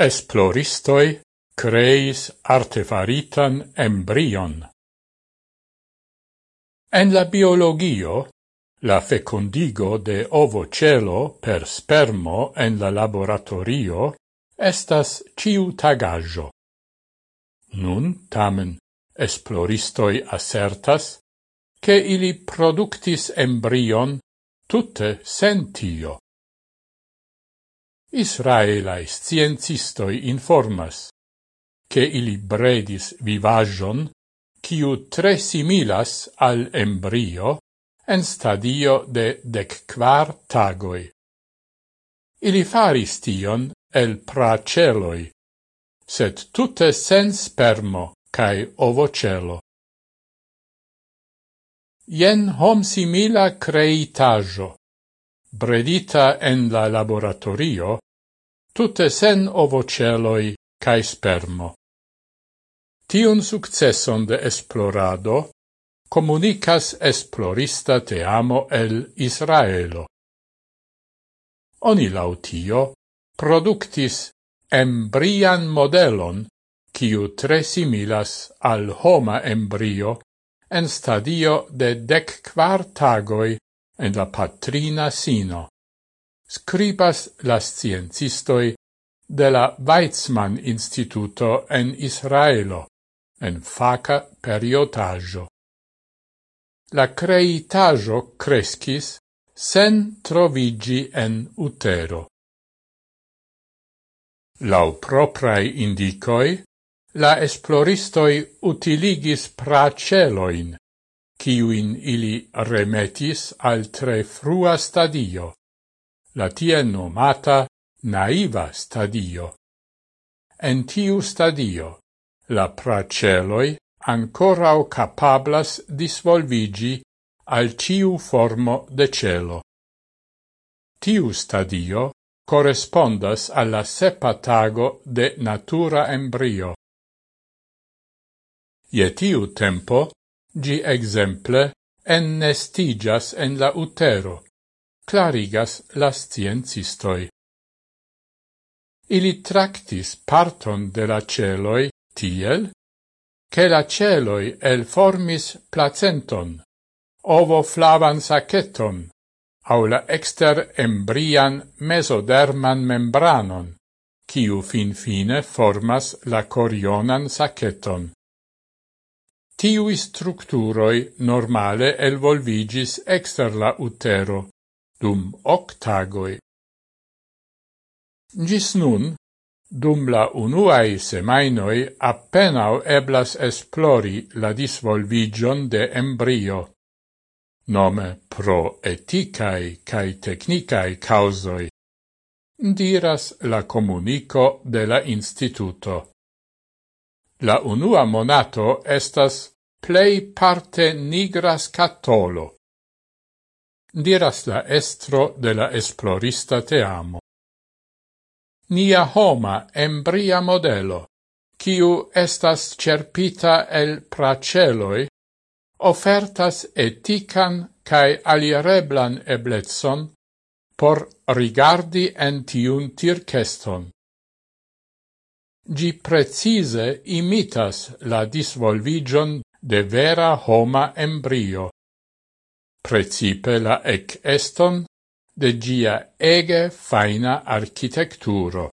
esploristoi creis artefaritan embrion. En la biologio, la fecundigo de ovocelo per spermo en la laboratorio estas ciu tagajo. Nun, tamen, esploristoi assertas, che ili productis embrion tutte sentio. Israelae sciencistoi informas, che ili bredis vivagion, quiu tre similas al embrio en stadio de decquar tagoi. Ili faris tion el praceloi, sed tutte sen spermo cae ovocelo. Ien hom simila creitajo, bredita en la laboratorio, tutte sen ovoceloi cae spermo. Tion successon de esplorado comunicas esplorista te amo el Israelo. Oni lautio productis embrian modelon quiu tre similas al homa embrio en stadio de dec quar tagoi en la patrina sino scribas la sciencistoi de la Weizmann Instituto en Israelo, en faca periotaggio. La creitaggio crescis sen trovigi en utero. Lau proprai indicoi, la esploristoi utiligis praceloin, ciuin ili remetis al tre frua stadio la tie nomata naiva stadio. En tiu stadio la praceloi ancorau capablas disvolvigi al ciu formo de celo. Tiu stadio correspondas alla sepa tago de natura embrio. Ie tiu tempo, gi exemple ennestigas en la utero, clarigas la sciencistoi. Ili tractis parton de la celoi tiel, che la celoi el formis placenton, ovo flavan saceton, au la exter embrian mesoderman membranon, kiu fin fine formas la corionan saceton. Tiui structuroi normale elvolvigis exter la utero, dum octagoi. Gis nun, dum la unuae semainoi appenao eblas esplori la disvolvigion de embrio, nome pro eticae cae technicae causoi, diras la comunico de la instituto. La unua monato estas plei parte nigras catolo diras la estro de la esplorista teamo. Nia homa embria modelo, kiu estas cerpita el praceloi, ofertas etican cae alireblan ebletson por rigardi en tiun tirceston. Gi precise imitas la disvolvigion de vera homa embrio, precipe la ekeston de gia ege fajna architecturo.